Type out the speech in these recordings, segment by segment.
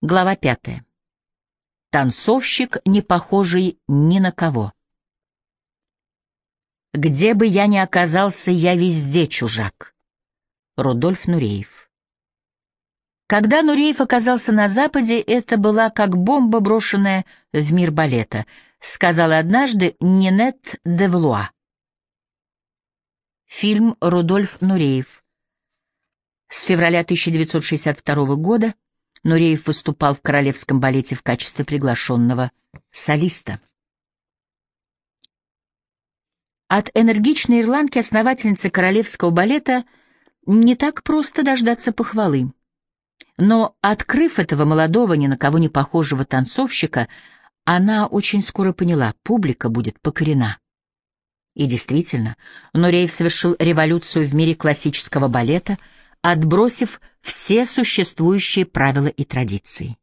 Глава пятая. Танцовщик, не похожий ни на кого. «Где бы я ни оказался, я везде чужак». Рудольф Нуреев. Когда Нуреев оказался на Западе, это была как бомба, брошенная в мир балета, сказала однажды Нинет де Влуа. Фильм «Рудольф Нуреев». С февраля 1962 года Нуреев выступал в Королевском балете в качестве приглашенного солиста. От энергичной ирландки, основательницы Королевского балета, не так просто дождаться похвалы. Но, открыв этого молодого, ни на кого не похожего танцовщика, она очень скоро поняла, публика будет покорена. И действительно, Нуреев совершил революцию в мире классического балета — отбросив все существующие правила и традиции.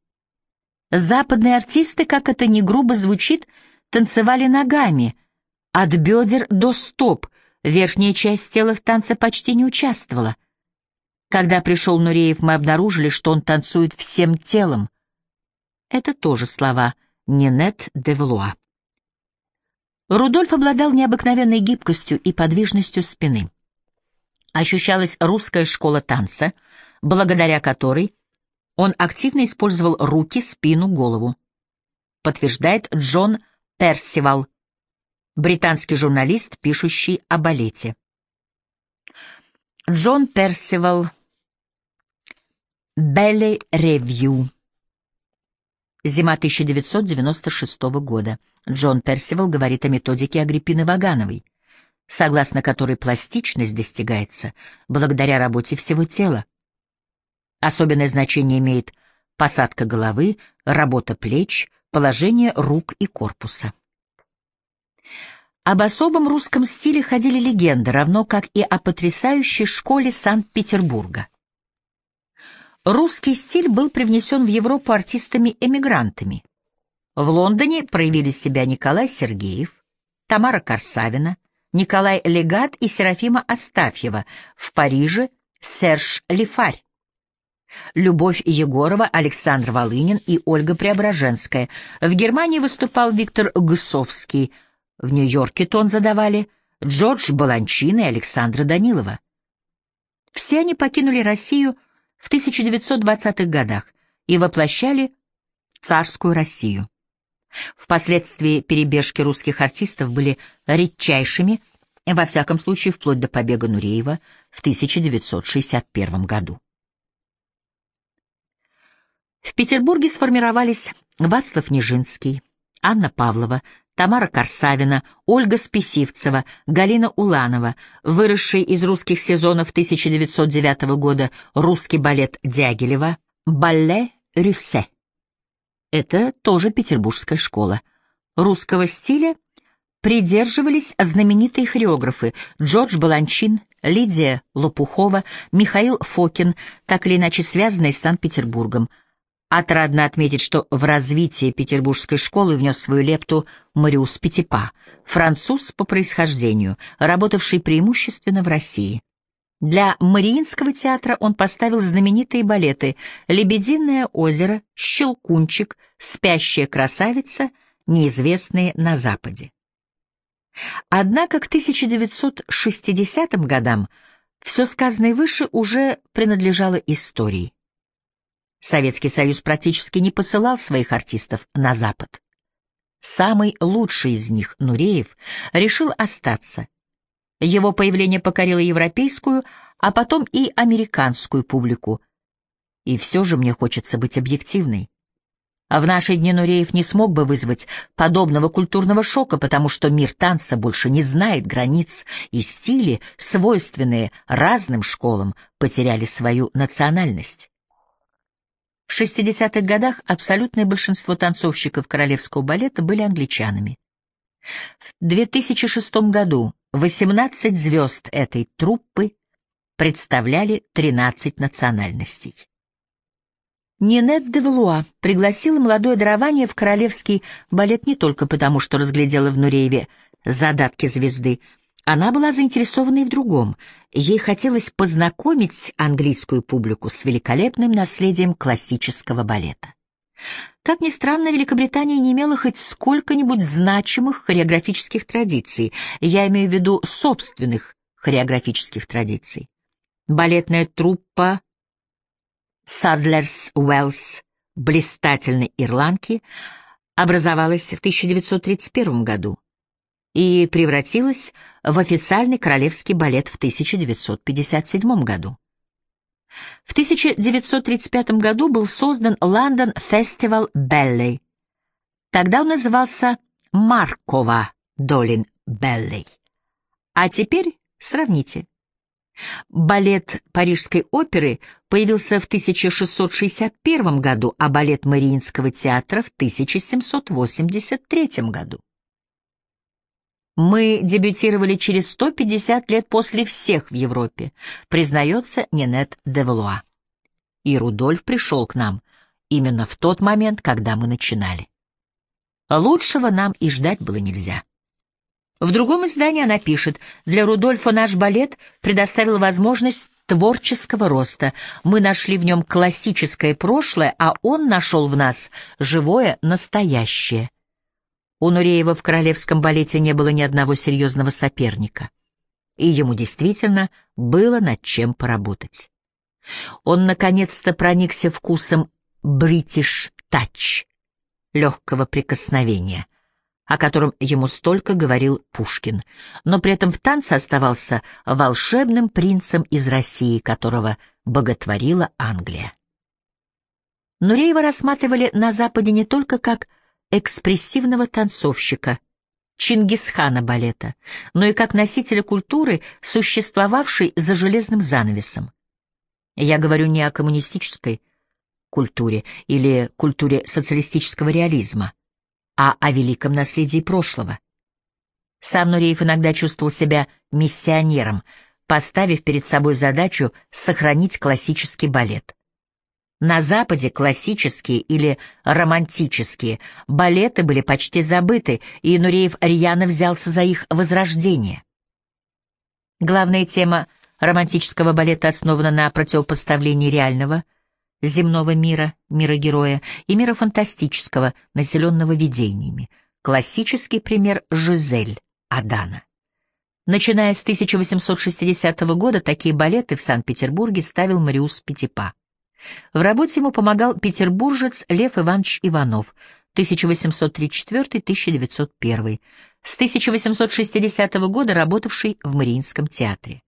Западные артисты, как это ни грубо звучит, танцевали ногами, от бедер до стоп, верхняя часть тела в танце почти не участвовала. Когда пришел Нуреев, мы обнаружили, что он танцует всем телом. Это тоже слова Нинет де Влуа. Рудольф обладал необыкновенной гибкостью и подвижностью спины ощущалась русская школа танца, благодаря которой он активно использовал руки, спину, голову. Подтверждает Джон Персивал, британский журналист, пишущий о балете. Джон Персивал, Белли Ревью. Зима 1996 года. Джон Персивал говорит о методике Агриппины Вагановой согласно которой пластичность достигается благодаря работе всего тела. Особенное значение имеет посадка головы, работа плеч, положение рук и корпуса. Об особом русском стиле ходили легенды, равно как и о потрясающей школе Санкт-Петербурга. Русский стиль был привнесен в Европу артистами-эмигрантами. В Лондоне проявили себя Николай Сергеев, Тамара Корсавина, Николай Легат и Серафима Астафьева, в Париже Серж Лифарь. Любовь Егорова, Александр Волынин и Ольга Преображенская. В Германии выступал Виктор Гусовский. В Нью-Йорке тон задавали Джордж Баланчин и Александра Данилова. Все они покинули Россию в 1920-х годах и воплощали царскую Россию. Впоследствии перебежки русских артистов были редчайшими, во всяком случае вплоть до побега Нуреева в 1961 году. В Петербурге сформировались Вацлав Нижинский, Анна Павлова, Тамара Корсавина, Ольга Списивцева, Галина Уланова, выросший из русских сезонов 1909 года русский балет Дягилева, балле Рюссе. Это тоже петербургская школа. Русского стиля придерживались знаменитые хореографы Джордж Баланчин, Лидия Лопухова, Михаил Фокин, так или иначе связанные с Санкт-Петербургом. Отрадно отметить, что в развитие петербургской школы внес свою лепту Мариус Петипа, француз по происхождению, работавший преимущественно в России. Для Мариинского театра он поставил знаменитые балеты «Лебединое озеро», «Щелкунчик», «Спящая красавица», неизвестные на Западе. Однако к 1960 годам все сказанное выше уже принадлежало истории. Советский Союз практически не посылал своих артистов на Запад. Самый лучший из них, Нуреев, решил остаться его появление покорило европейскую, а потом и американскую публику. И все же мне хочется быть объективной. А в наши дни Нуреев не смог бы вызвать подобного культурного шока, потому что мир танца больше не знает границ, и стили, свойственные разным школам, потеряли свою национальность. В 60-х годах абсолютное большинство танцовщиков королевского балета были англичанами. В 2006 году 18 звезд этой труппы представляли 13 национальностей. Нинет де Влуа пригласила молодое дарование в королевский балет не только потому, что разглядела в Нурееве задатки звезды. Она была заинтересована и в другом. Ей хотелось познакомить английскую публику с великолепным наследием классического балета. Как ни странно, Великобритания не имела хоть сколько-нибудь значимых хореографических традиций, я имею в виду собственных хореографических традиций. Балетная труппа Садлерс Уэллс блистательной ирландки образовалась в 1931 году и превратилась в официальный королевский балет в 1957 году. В 1935 году был создан Лондон Фестивал Беллей. Тогда он назывался Маркова Долин Беллей. А теперь сравните. Балет Парижской оперы появился в 1661 году, а балет Мариинского театра в 1783 году. Мы дебютировали через 150 лет после всех в Европе, признается Нинет Девлуа. И Рудольф пришел к нам именно в тот момент, когда мы начинали. Лучшего нам и ждать было нельзя. В другом издании она пишет, «Для Рудольфа наш балет предоставил возможность творческого роста. Мы нашли в нем классическое прошлое, а он нашел в нас живое настоящее. У Нуреева в королевском балете не было ни одного серьезного соперника. И ему действительно было над чем поработать. Он наконец-то проникся вкусом «бритиш тач» — легкого прикосновения, о котором ему столько говорил Пушкин, но при этом в танце оставался волшебным принцем из России, которого боготворила Англия. Нуреева рассматривали на Западе не только как экспрессивного танцовщика, Чингисхана балета, но и как носителя культуры, существовавшей за железным занавесом. Я говорю не о коммунистической культуре или культуре социалистического реализма, а о великом наследии прошлого. Сам Нуреев иногда чувствовал себя миссионером, поставив перед собой задачу сохранить классический балет. На Западе классические или романтические балеты были почти забыты, и Нуреев рьяно взялся за их возрождение. Главная тема романтического балета основана на противопоставлении реального, земного мира, мира героя, и мира фантастического, населенного видениями. Классический пример — Жизель Адана. Начиная с 1860 года такие балеты в Санкт-Петербурге ставил Мариус Петипа. В работе ему помогал петербуржец Лев Иванович Иванов, 1834-1901, с 1860 года работавший в Мариинском театре.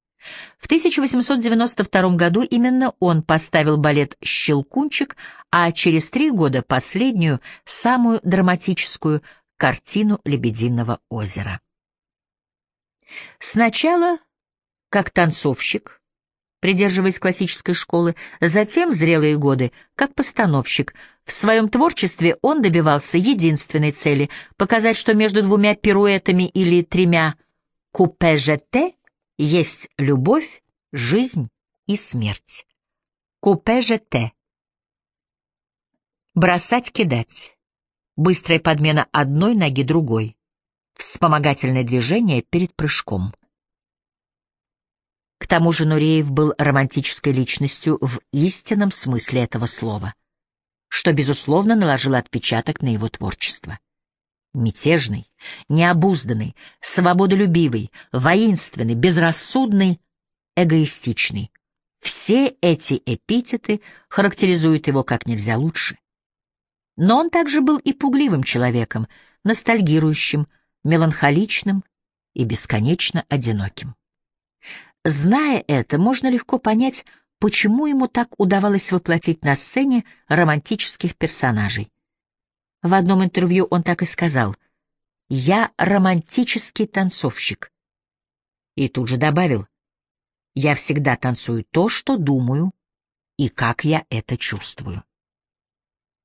В 1892 году именно он поставил балет «Щелкунчик», а через три года последнюю, самую драматическую картину «Лебединого озера». Сначала, как танцовщик, придерживаясь классической школы, затем, в зрелые годы, как постановщик. В своем творчестве он добивался единственной цели — показать, что между двумя пируэтами или тремя «купе-жете» есть любовь, жизнь и смерть. «Купе-жете» — бросать-кидать, быстрая подмена одной ноги другой, вспомогательное движение перед прыжком — к тому же Нуреев был романтической личностью в истинном смысле этого слова, что, безусловно, наложило отпечаток на его творчество. Мятежный, необузданный, свободолюбивый, воинственный, безрассудный, эгоистичный. Все эти эпитеты характеризуют его как нельзя лучше. Но он также был и пугливым человеком, ностальгирующим, меланхоличным и бесконечно одиноким. Зная это, можно легко понять, почему ему так удавалось воплотить на сцене романтических персонажей. В одном интервью он так и сказал «Я романтический танцовщик». И тут же добавил «Я всегда танцую то, что думаю, и как я это чувствую».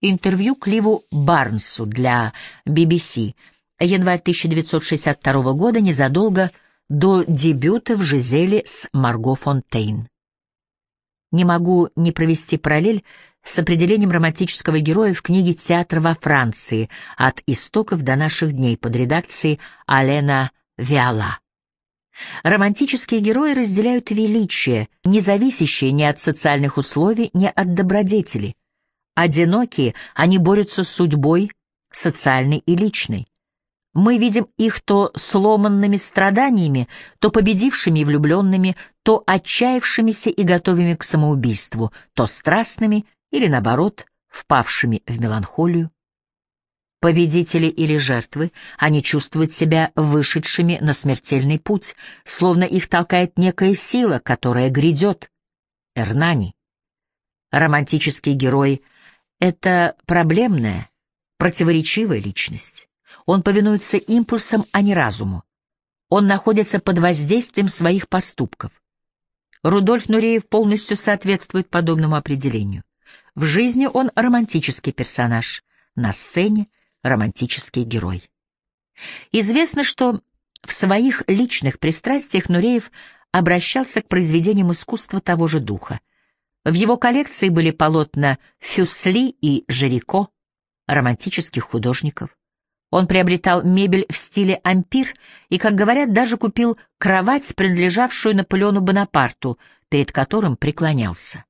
Интервью Кливу Барнсу для BBC, январь 1962 года, незадолго до дебюта в «Жизели» с Марго Фонтейн. Не могу не провести параллель с определением романтического героя в книге «Театр во Франции. От истоков до наших дней» под редакцией Алена Виала. Романтические герои разделяют величие, не зависящее ни от социальных условий, ни от добродетели. одинокие, они борются с судьбой, социальной и личной. Мы видим их то сломанными страданиями, то победившими и влюбленными, то отчаявшимися и готовыми к самоубийству, то страстными или, наоборот, впавшими в меланхолию. Победители или жертвы, они чувствуют себя вышедшими на смертельный путь, словно их толкает некая сила, которая грядет. Эрнани. Романтический герой — это проблемная, противоречивая личность. Он повинуется импульсам, а не разуму. Он находится под воздействием своих поступков. Рудольф Нуреев полностью соответствует подобному определению. В жизни он романтический персонаж, на сцене — романтический герой. Известно, что в своих личных пристрастиях Нуреев обращался к произведениям искусства того же духа. В его коллекции были полотна Фюсли и Жирико, романтических художников. Он приобретал мебель в стиле ампир и, как говорят, даже купил кровать, принадлежавшую Наполеону Бонапарту, перед которым преклонялся.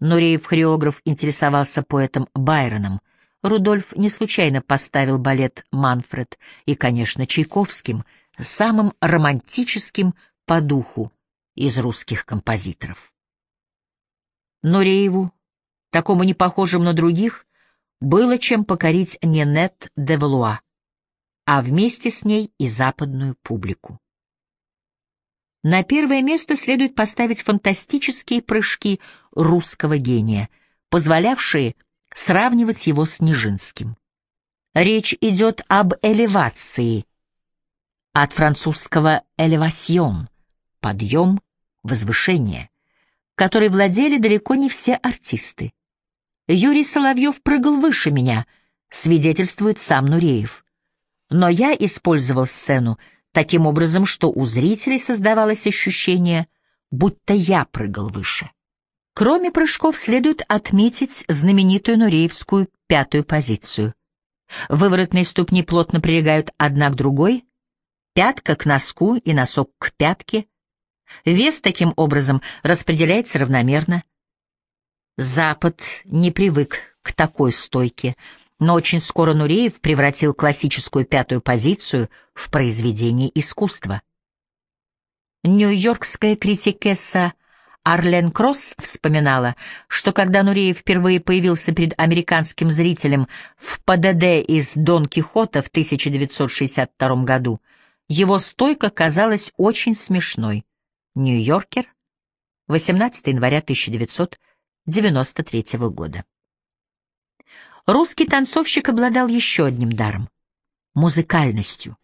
Нуреев-хореограф интересовался поэтом Байроном. Рудольф не случайно поставил балет «Манфред» и, конечно, Чайковским, самым романтическим по духу из русских композиторов. Нурееву, такому не похожему на других, было чем покорить Ненет де Валуа, а вместе с ней и западную публику. На первое место следует поставить фантастические прыжки русского гения, позволявшие сравнивать его с Нижинским. Речь идет об элевации, от французского «элевасьон» — подъем, возвышение, которой владели далеко не все артисты. Юрий Соловьев прыгал выше меня, свидетельствует сам Нуреев. Но я использовал сцену таким образом, что у зрителей создавалось ощущение, будто я прыгал выше. Кроме прыжков следует отметить знаменитую Нуреевскую пятую позицию. Выворотные ступни плотно прилегают одна к другой, пятка к носку и носок к пятке. Вес таким образом распределяется равномерно. Запад не привык к такой стойке, но очень скоро Нуреев превратил классическую пятую позицию в произведение искусства. Нью-Йоркская критикесса Арлен Кросс вспоминала, что когда Нуреев впервые появился перед американским зрителем в ПДД из Дон Кихота в 1962 году, его стойка казалась очень смешной. Нью-Йоркер, 18 января 1962 93 -го года. Русский танцовщик обладал еще одним даром — музыкальностью.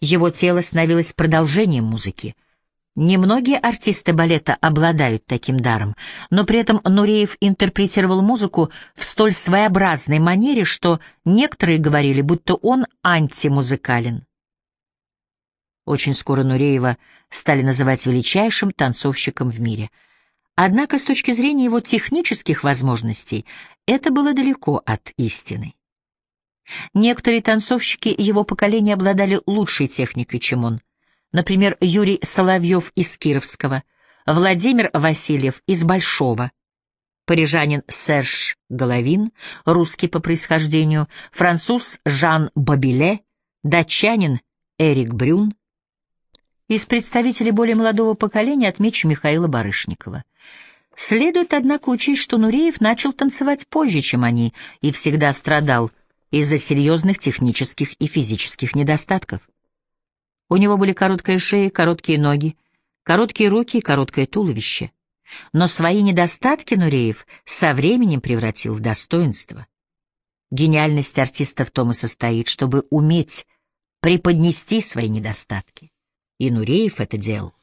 Его тело становилось продолжением музыки. Немногие артисты балета обладают таким даром, но при этом Нуреев интерпретировал музыку в столь своеобразной манере, что некоторые говорили, будто он антимузыкален. Очень скоро Нуреева стали называть величайшим танцовщиком в мире — Однако с точки зрения его технических возможностей это было далеко от истины. Некоторые танцовщики его поколения обладали лучшей техникой, чем он. Например, Юрий Соловьев из Кировского, Владимир Васильев из Большого, парижанин Серж Головин, русский по происхождению, француз Жан Бабиле, датчанин Эрик Брюн. Из представителей более молодого поколения отмечу Михаила Барышникова. Следует, однако, учесть, что Нуреев начал танцевать позже, чем они, и всегда страдал из-за серьезных технических и физических недостатков. У него были короткая шея, короткие ноги, короткие руки и короткое туловище. Но свои недостатки Нуреев со временем превратил в достоинство. Гениальность артиста в том и состоит, чтобы уметь преподнести свои недостатки. И Нуреев это делал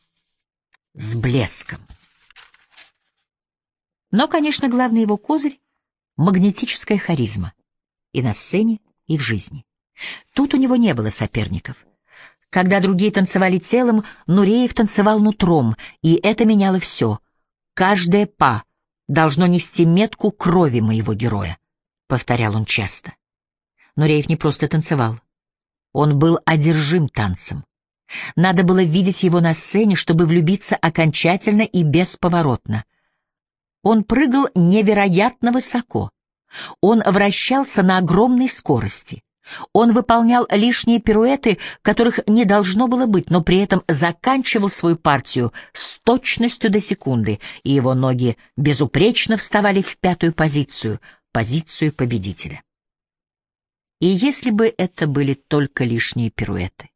с блеском. Но, конечно, главный его козырь — магнетическая харизма. И на сцене, и в жизни. Тут у него не было соперников. Когда другие танцевали телом, Нуреев танцевал нутром, и это меняло все. Каждое па должно нести метку крови моего героя, — повторял он часто. Нуреев не просто танцевал. Он был одержим танцем. Надо было видеть его на сцене, чтобы влюбиться окончательно и бесповоротно — он прыгал невероятно высоко. Он вращался на огромной скорости. Он выполнял лишние пируэты, которых не должно было быть, но при этом заканчивал свою партию с точностью до секунды, и его ноги безупречно вставали в пятую позицию, позицию победителя. И если бы это были только лишние пируэты.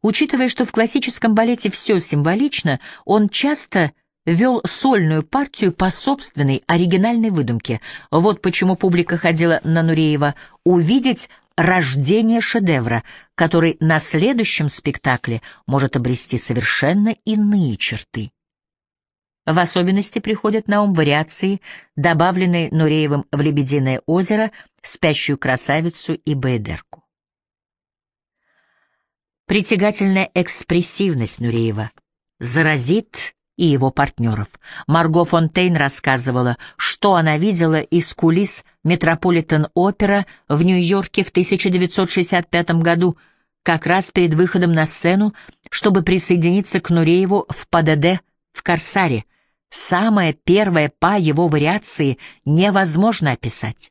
Учитывая, что в классическом балете все символично, он часто вел сольную партию по собственной оригинальной выдумке. Вот почему публика ходила на Нуреева увидеть рождение шедевра, который на следующем спектакле может обрести совершенно иные черты. В особенности приходят на ум вариации, добавленные Нуреевым в «Лебединое озеро», «Спящую красавицу» и «Бейдерку». Притягательная экспрессивность Нуреева заразит и его партнеров. Марго Фонтейн рассказывала, что она видела из кулис Метрополитен-опера в Нью-Йорке в 1965 году, как раз перед выходом на сцену, чтобы присоединиться к Нурееву в ПДД в «Корсаре». Самая первая па его вариации невозможно описать.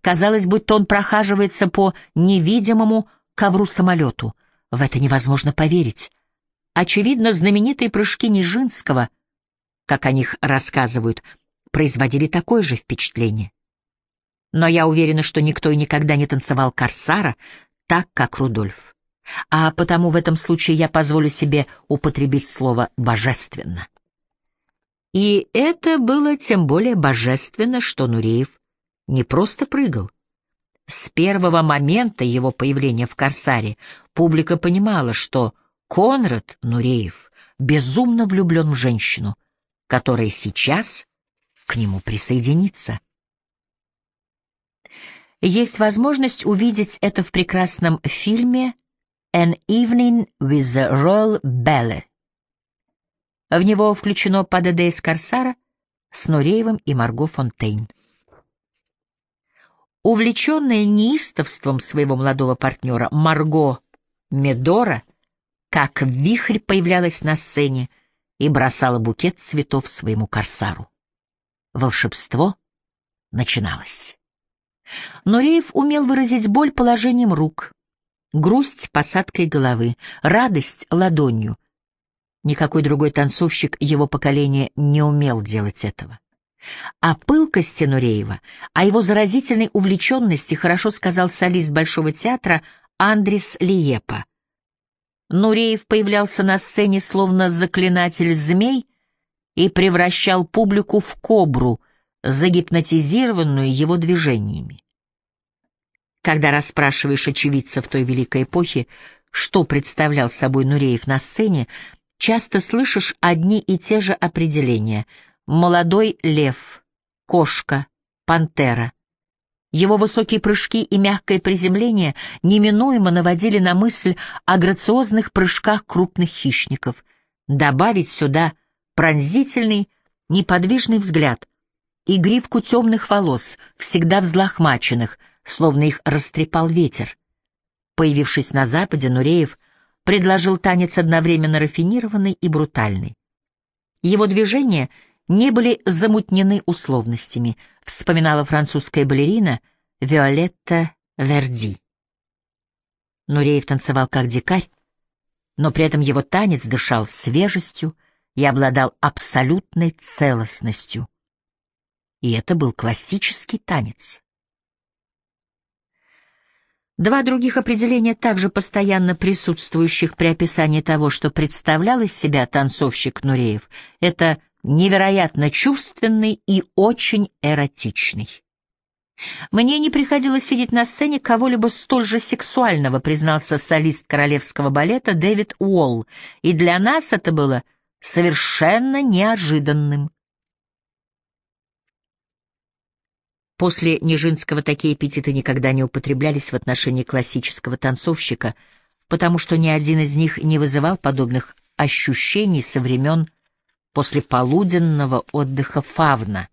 Казалось, будто он прохаживается по невидимому ковру-самолету. В это невозможно поверить. Очевидно, знаменитые прыжки Нижинского, как о них рассказывают, производили такое же впечатление. Но я уверена, что никто и никогда не танцевал корсара так, как Рудольф. А потому в этом случае я позволю себе употребить слово «божественно». И это было тем более божественно, что Нуреев не просто прыгал. С первого момента его появления в «Корсаре» публика понимала, что Конрад Нуреев безумно влюблен в женщину, которая сейчас к нему присоединится. Есть возможность увидеть это в прекрасном фильме «An Evening with the Royal Ballet». В него включено ПДД из Корсара с Нуреевым и Марго Фонтейн. Увлеченная неистовством своего молодого партнера Марго Медора как вихрь появлялась на сцене и бросала букет цветов своему корсару. Волшебство начиналось. Нуреев умел выразить боль положением рук, грусть посадкой головы, радость ладонью. Никакой другой танцовщик его поколения не умел делать этого. О пылкости Нуреева, о его заразительной увлеченности хорошо сказал солист Большого театра Андрис Лиепа. Нуреев появлялся на сцене словно заклинатель змей и превращал публику в кобру, загипнотизированную его движениями. Когда расспрашиваешь очевидцев той великой эпохи, что представлял собой Нуреев на сцене, часто слышишь одни и те же определения — молодой лев, кошка, пантера — его высокие прыжки и мягкое приземление неминуемо наводили на мысль о грациозных прыжках крупных хищников. Добавить сюда пронзительный, неподвижный взгляд и гривку темных волос, всегда взлохмаченных, словно их растрепал ветер. Появившись на Западе, Нуреев предложил танец одновременно рафинированный и брутальный. Его движения — не были замутнены условностями, вспоминала французская балерина Виолетта Верди. Нуреев танцевал как дикарь, но при этом его танец дышал свежестью и обладал абсолютной целостностью. И это был классический танец. Два других определения, также постоянно присутствующих при описании того, что представлял из себя танцовщик Нуреев, это невероятно чувственный и очень эротичный. Мне не приходилось видеть на сцене кого-либо столь же сексуального, признался солист королевского балета Дэвид Уолл, и для нас это было совершенно неожиданным. После Нижинского такие аппетиты никогда не употреблялись в отношении классического танцовщика, потому что ни один из них не вызывал подобных ощущений со времен после полуденного отдыха Фавна,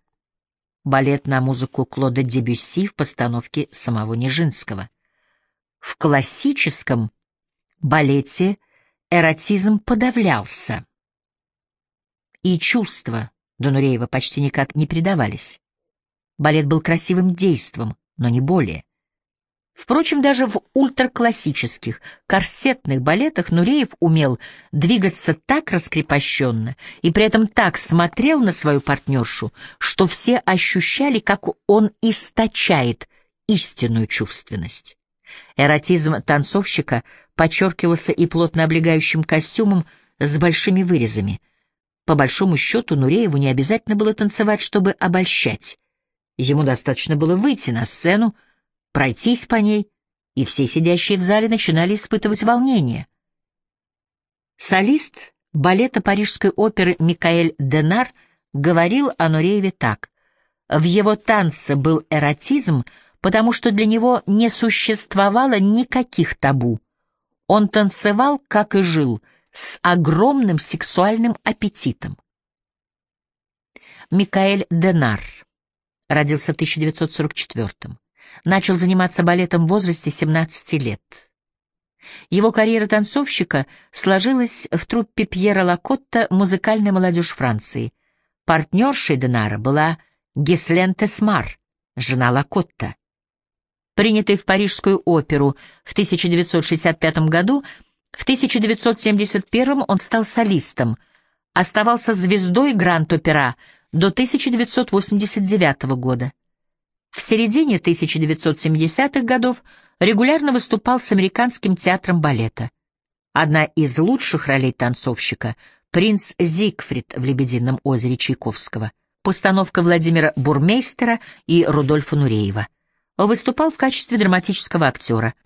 балет на музыку Клода Дебюсси в постановке самого Нижинского. В классическом балете эротизм подавлялся, и чувства Донуреева почти никак не передавались. Балет был красивым действом, но не более. Впрочем, даже в ультраклассических, корсетных балетах Нуреев умел двигаться так раскрепощенно и при этом так смотрел на свою партнершу, что все ощущали, как он источает истинную чувственность. Эротизм танцовщика подчеркивался и плотно облегающим костюмом с большими вырезами. По большому счету, Нурееву не обязательно было танцевать, чтобы обольщать. Ему достаточно было выйти на сцену, пройтись по ней, и все сидящие в зале начинали испытывать волнение. Солист балета Парижской оперы Микаэль Денар говорил о Нурееве так. В его танце был эротизм, потому что для него не существовало никаких табу. Он танцевал, как и жил, с огромным сексуальным аппетитом. Микаэль Денар родился в 1944 -м. Начал заниматься балетом в возрасте 17 лет. Его карьера танцовщика сложилась в труппе Пьера Лакотта «Музыкальная молодежь Франции». Партнершей Денара была Гислен Тесмар, жена Лакотта. Принятый в Парижскую оперу в 1965 году, в 1971 он стал солистом, оставался звездой Гранд-опера до 1989 года. В середине 1970-х годов регулярно выступал с американским театром балета. Одна из лучших ролей танцовщика — принц Зигфрид в «Лебедином озере» Чайковского, постановка Владимира Бурмейстера и Рудольфа Нуреева. Выступал в качестве драматического актера —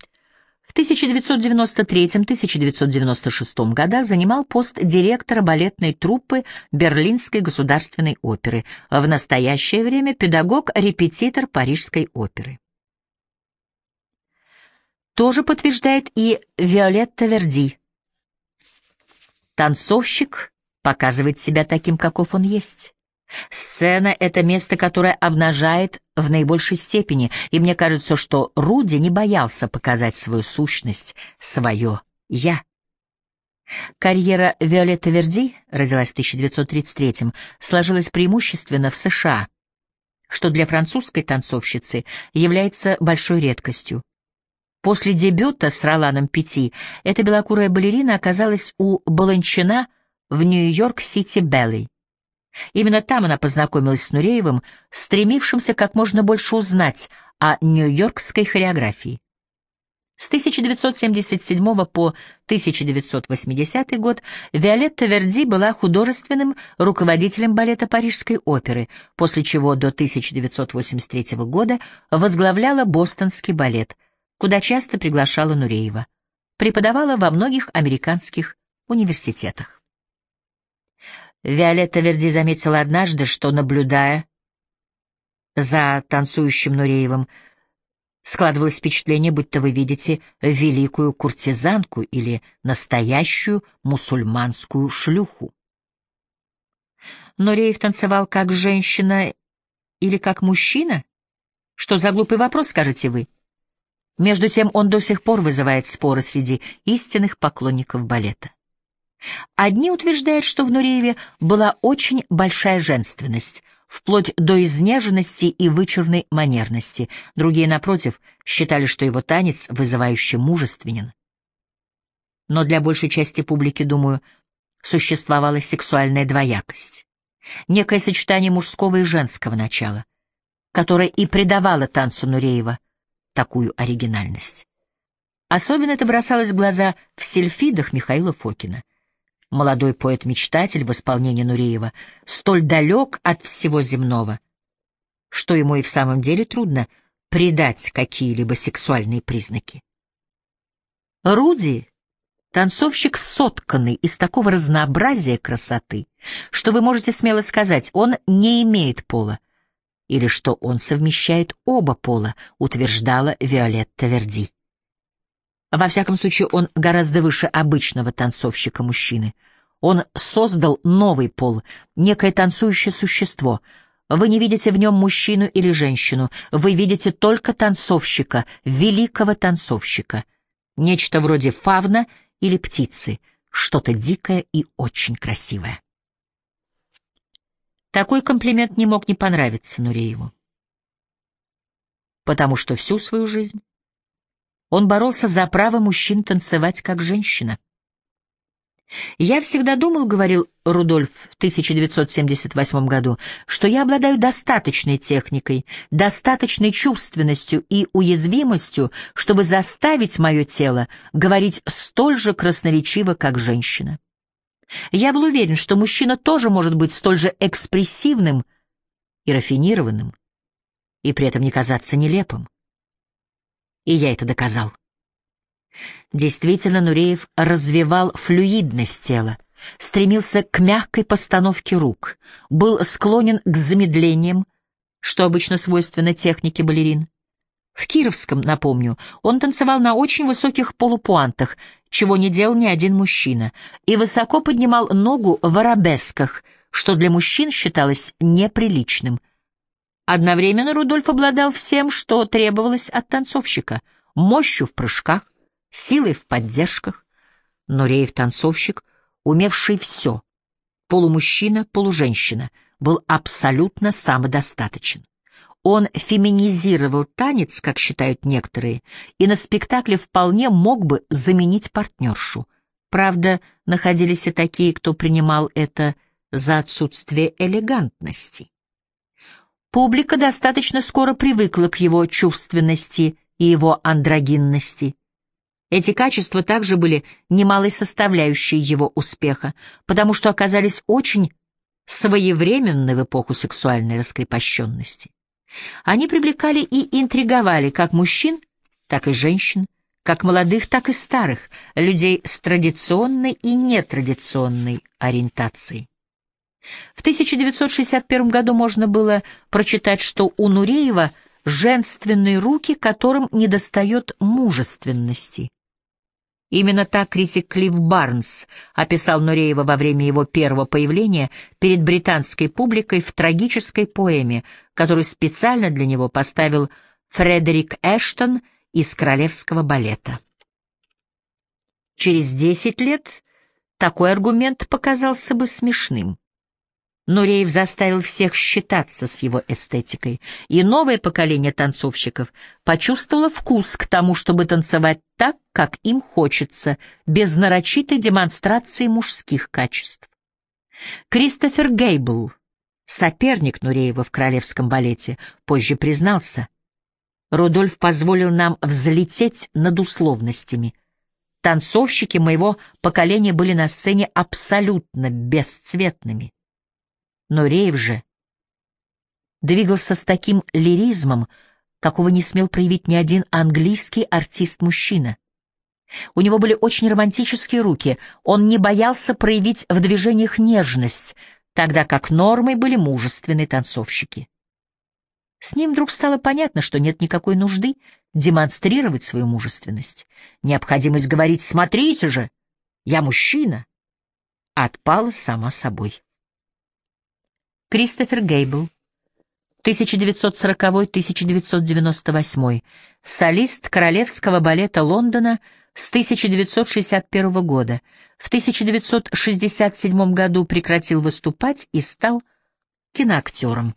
в 1993-1996 годах занимал пост директора балетной труппы Берлинской государственной оперы, в настоящее время педагог-репетитор Парижской оперы. Тоже подтверждает и Виолетта Верди. Танцовщик показывает себя таким, каков он есть. Сцена — это место, которое обнажает в наибольшей степени, и мне кажется, что Руди не боялся показать свою сущность, свое «я». Карьера Виолетты Верди, родилась в 1933-м, сложилась преимущественно в США, что для французской танцовщицы является большой редкостью. После дебюта с Роланом Пяти эта белокурая балерина оказалась у Баланчина в Нью-Йорк-Сити Белли. Именно там она познакомилась с Нуреевым, стремившимся как можно больше узнать о нью-йоркской хореографии. С 1977 по 1980 год Виолетта Верди была художественным руководителем балета Парижской оперы, после чего до 1983 года возглавляла Бостонский балет, куда часто приглашала Нуреева. Преподавала во многих американских университетах. Виолетта Верди заметила однажды, что, наблюдая за танцующим Нуреевым, складывалось впечатление, будто вы видите великую куртизанку или настоящую мусульманскую шлюху. Нуреев танцевал как женщина или как мужчина? Что за глупый вопрос, скажете вы? Между тем он до сих пор вызывает споры среди истинных поклонников балета. Одни утверждают, что в Нурееве была очень большая женственность, вплоть до изнеженности и вычурной манерности. Другие, напротив, считали, что его танец вызывающе мужественен. Но для большей части публики, думаю, существовала сексуальная двоякость. Некое сочетание мужского и женского начала, которое и придавало танцу Нуреева такую оригинальность. Особенно это бросалось в глаза в сельфидах Михаила Фокина — молодой поэт-мечтатель в исполнении Нуреева, столь далек от всего земного, что ему и в самом деле трудно придать какие-либо сексуальные признаки. Руди — танцовщик сотканный из такого разнообразия красоты, что вы можете смело сказать, он не имеет пола, или что он совмещает оба пола, утверждала Виолетта Верди. Во всяком случае, он гораздо выше обычного танцовщика-мужчины. Он создал новый пол, некое танцующее существо. Вы не видите в нем мужчину или женщину, вы видите только танцовщика, великого танцовщика. Нечто вроде фавна или птицы, что-то дикое и очень красивое. Такой комплимент не мог не понравиться Нурееву. потому что всю свою жизнь он боролся за право мужчин танцевать как женщина. «Я всегда думал, — говорил Рудольф в 1978 году, — что я обладаю достаточной техникой, достаточной чувственностью и уязвимостью, чтобы заставить мое тело говорить столь же красноречиво, как женщина. Я был уверен, что мужчина тоже может быть столь же экспрессивным и рафинированным, и при этом не казаться нелепым. И я это доказал. Действительно, Нуреев развивал флюидность тела, стремился к мягкой постановке рук, был склонен к замедлениям, что обычно свойственно технике балерин. В Кировском, напомню, он танцевал на очень высоких полупуантах, чего не делал ни один мужчина, и высоко поднимал ногу в арабесках, что для мужчин считалось неприличным. Одновременно Рудольф обладал всем, что требовалось от танцовщика — мощью в прыжках, силой в поддержках. Но Реев-танцовщик, умевший все, полумужчина, полуженщина, был абсолютно самодостаточен. Он феминизировал танец, как считают некоторые, и на спектакле вполне мог бы заменить партнершу. Правда, находились и такие, кто принимал это за отсутствие элегантности. Публика достаточно скоро привыкла к его чувственности и его андрогинности. Эти качества также были немалой составляющей его успеха, потому что оказались очень своевременны в эпоху сексуальной раскрепощенности. Они привлекали и интриговали как мужчин, так и женщин, как молодых, так и старых, людей с традиционной и нетрадиционной ориентацией. В 1961 году можно было прочитать, что у Нуреева женственные руки, которым недостает мужественности. Именно так критик Клифф Барнс описал Нуреева во время его первого появления перед британской публикой в трагической поэме, которую специально для него поставил Фредерик Эштон из королевского балета. Через десять лет такой аргумент показался бы смешным. Нуреев заставил всех считаться с его эстетикой, и новое поколение танцовщиков почувствовало вкус к тому, чтобы танцевать так, как им хочется, без нарочитой демонстрации мужских качеств. Кристофер Гейбл, соперник Нуреева в королевском балете, позже признался. Рудольф позволил нам взлететь над условностями. Танцовщики моего поколения были на сцене абсолютно бесцветными. Но Реев же двигался с таким лиризмом, какого не смел проявить ни один английский артист-мужчина. У него были очень романтические руки, он не боялся проявить в движениях нежность, тогда как нормой были мужественные танцовщики. С ним вдруг стало понятно, что нет никакой нужды демонстрировать свою мужественность. Необходимость говорить «смотрите же, я мужчина» отпала сама собой. Кристофер Гейбл, 1940-1998, солист Королевского балета Лондона с 1961 года. В 1967 году прекратил выступать и стал киноактером.